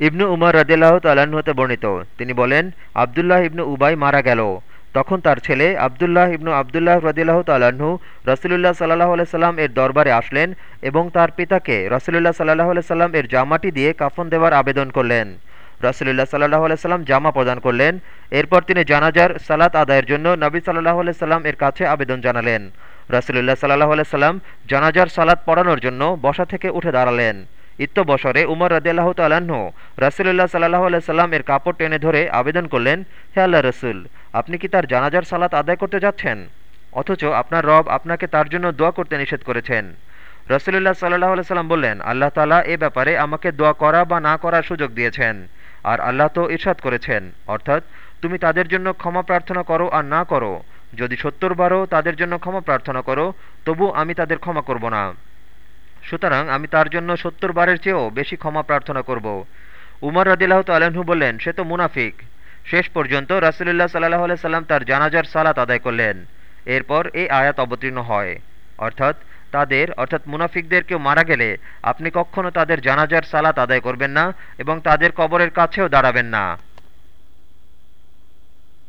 ইবনু উমর রদিল্লাহ হতে বর্ণিত। তিনি বলেন, আবদুল্লাহ ইবনু উবাই মারা গেল। তখন তার ছেলে আবদুল্লাহ ইবনু আবদুল্লাহ রদিল্লাহ তাল্লাহ্ন রসুলুল্লাহ সাল্লাহ সাল্লাম এর দরবারে আসলেন এবং তার পিতাকে রসুলুল্লাহ সাল্লাহ সাল্লাম এর জামাটি দিয়ে কাফন দেওয়ার আবেদন করলেন। রসুলুল্লাহ সাল্লাহ সাল্লাম জামা প্রদান করলেন। এরপর তিনি জানাজার সালাত আদায়ের জন্য নবী সাল্লাহ সাল্লাম এর কাছে আবেদন জানালেন। রসুলুল্লাহ সাল্লাহ সাল্লাম জানাজার সালাত পড়ানোর জন্য বসা থেকে উঠে দাঁড়ালেন। ইত্য বছরে উমর রদিয়াল্লাহ তাল্লাহ্ন রাসুলুল্লাহ সাল্লাহ সাল্লাম এর কাপড় টেনে ধরে আবেদন করলেন, হে আল্লাহ রসুল, আপনি কি তার জানাজার সালাত আদায় করতে যাচ্ছেন? অথচ আপনার রব আপনাকে তার জন্য দোয়া করতে নিষেধ করেছেন। রসুলুল্লাহ সাল্লাহ সাল্লাম বললেন, আল্লাহ তালা এ ব্যাপারে আমাকে দোয়া করা বা না করার সুযোগ দিয়েছেন, আর আল্লাহ তো ইরশাদ করেছেন। অর্থাৎ তুমি তাদের জন্য ক্ষমা প্রার্থনা করো আর না করো। যদি সত্তর বারও তাদের জন্য ক্ষমা প্রার্থনা করো, তবু আমি তাদের ক্ষমা করব না। সুতরাং আমি তার জন্য সত্তর বারের চেয়েও বেশি ক্ষমা প্রার্থনা করব। উমর রদিল্লাহ তালাহু বললেন, সে তো মুনাফিক। শেষ পর্যন্ত রাসুলুল্লাহ সাল্লাহ সাল্লাম তার জানাজার সালাত আদায় করলেন। এরপর এই আয়াত অবতীর্ণ হয়। অর্থাৎ তাদের, অর্থাৎ মুনাফিকদের কেউ মারা গেলে আপনি কখনও তাদের জানাজার সালাত আদায় করবেন না এবং তাদের কবরের কাছেও দাঁড়াবেন না।